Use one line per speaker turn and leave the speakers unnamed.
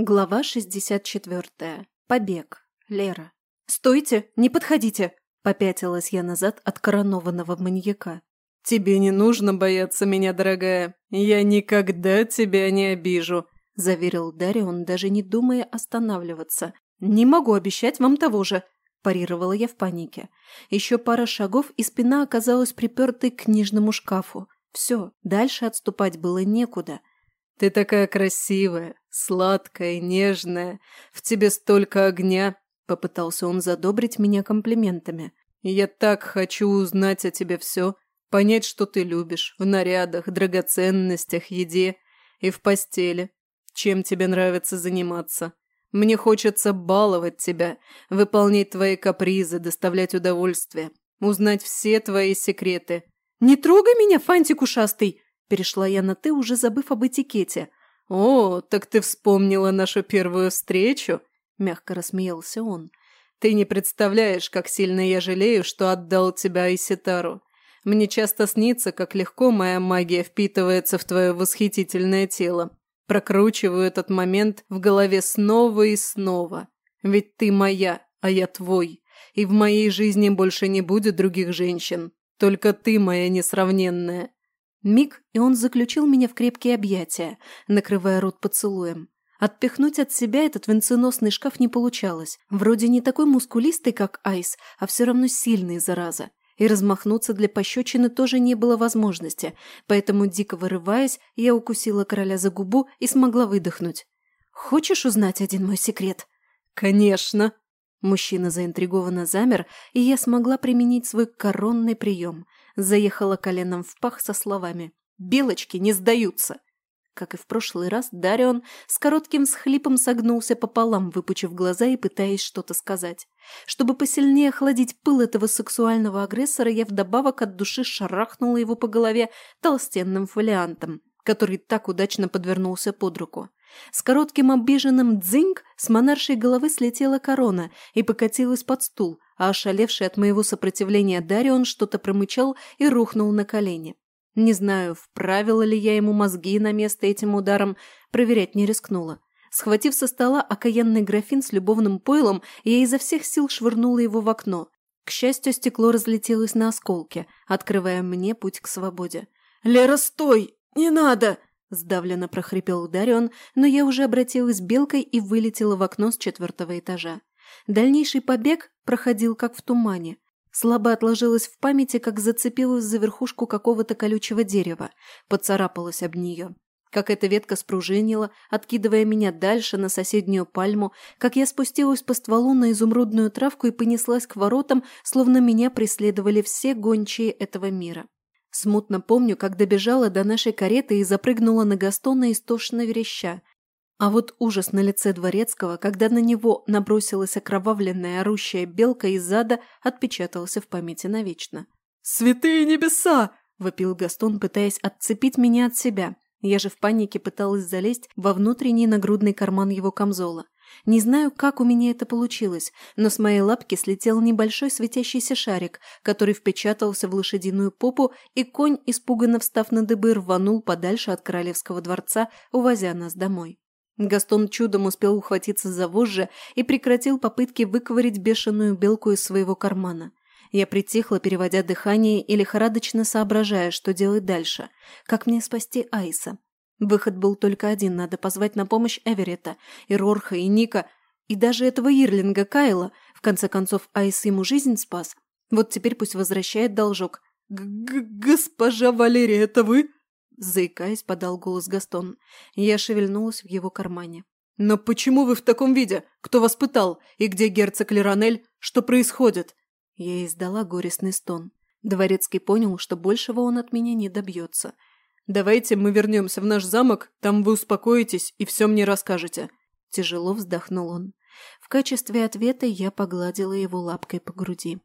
Глава 64. Побег. Лера. «Стойте! Не подходите!» – попятилась я назад от коронованного маньяка.
«Тебе не нужно бояться меня, дорогая. Я никогда тебя не обижу», – заверил Дарион, даже не думая останавливаться.
«Не могу обещать вам того же», – парировала я в панике. Еще пара шагов, и спина оказалась припертой к книжному шкафу. Все, дальше отступать было некуда.
«Ты такая красивая, сладкая, нежная. В тебе столько огня!» Попытался он задобрить меня комплиментами. «Я так хочу узнать о тебе все, понять, что ты любишь, в нарядах, драгоценностях, еде и в постели. Чем тебе нравится заниматься? Мне хочется баловать тебя, выполнять твои капризы, доставлять удовольствие, узнать все твои секреты».
«Не трогай меня, фантик ушастый!» Перешла я на «ты», уже забыв об этикете.
«О, так ты вспомнила нашу первую встречу?» – мягко рассмеялся он. «Ты не представляешь, как сильно я жалею, что отдал тебя Иситару. Мне часто снится, как легко моя магия впитывается в твое восхитительное тело. Прокручиваю этот момент в голове снова и снова. Ведь ты моя, а я твой. И в моей жизни больше не будет других женщин. Только ты моя несравненная.
Миг, и он заключил меня в крепкие объятия, накрывая рот поцелуем. Отпихнуть от себя этот венценосный шкаф не получалось. Вроде не такой мускулистый, как Айс, а все равно сильный, зараза. И размахнуться для пощечины тоже не было возможности, поэтому, дико вырываясь, я укусила короля за губу и смогла выдохнуть. «Хочешь узнать один мой секрет?»
«Конечно!»
Мужчина заинтригованно замер, и я смогла применить свой коронный прием – заехала коленом в пах со словами «Белочки не сдаются!». Как и в прошлый раз, Дарион с коротким схлипом согнулся пополам, выпучив глаза и пытаясь что-то сказать. Чтобы посильнее охладить пыл этого сексуального агрессора, я вдобавок от души шарахнула его по голове толстенным фолиантом, который так удачно подвернулся под руку. С коротким обиженным дзинг с монаршей головы слетела корона и покатилась под стул, а ошалевший от моего сопротивления Дарион что-то промычал и рухнул на колени. Не знаю, вправила ли я ему мозги на место этим ударом, проверять не рискнула. Схватив со стола окаянный графин с любовным пойлом, я изо всех сил швырнула его в окно. К счастью, стекло разлетелось на осколки, открывая мне путь к свободе.
«Лера, стой! Не надо!»
Сдавленно прохрипел Дарион, но я уже обратилась белкой и вылетела в окно с четвертого этажа. Дальнейший побег проходил как в тумане. Слабо отложилась в памяти, как зацепилась за верхушку какого-то колючего дерева, поцарапалась об нее. Как эта ветка спружинила, откидывая меня дальше на соседнюю пальму, как я спустилась по стволу на изумрудную травку и понеслась к воротам, словно меня преследовали все гончие этого мира. Смутно помню, как добежала до нашей кареты и запрыгнула на Гастона истошно вереща. А вот ужас на лице Дворецкого, когда на него набросилась окровавленная орущая белка из зада, отпечатался в памяти навечно.
«Святые небеса!»
– вопил Гастон, пытаясь отцепить меня от себя. Я же в панике пыталась залезть во внутренний нагрудный карман его камзола. Не знаю, как у меня это получилось, но с моей лапки слетел небольшой светящийся шарик, который впечатался в лошадиную попу, и конь, испуганно встав на дыбы, рванул подальше от королевского дворца, увозя нас домой. Гастон чудом успел ухватиться за вожжи и прекратил попытки выковырить бешеную белку из своего кармана. Я притихла, переводя дыхание и лихорадочно соображая, что делать дальше. Как мне спасти Айса? Выход был только один – надо позвать на помощь Эверетта, и Рорха, и Ника, и даже этого Ирлинга Кайла. В конце концов, Айс ему жизнь спас. Вот теперь пусть возвращает должок.
Г -г «Госпожа Валерия, это вы?»
Заикаясь, подал голос Гастон. Я шевельнулась в его кармане.
«Но почему вы в таком виде? Кто вас пытал? И где герцог Леронель? Что происходит?»
Я издала горестный стон. Дворецкий понял, что большего он от меня не добьется –
Давайте мы вернемся в наш замок, там вы успокоитесь и все мне расскажете».
Тяжело вздохнул он. В качестве ответа я погладила его лапкой по груди.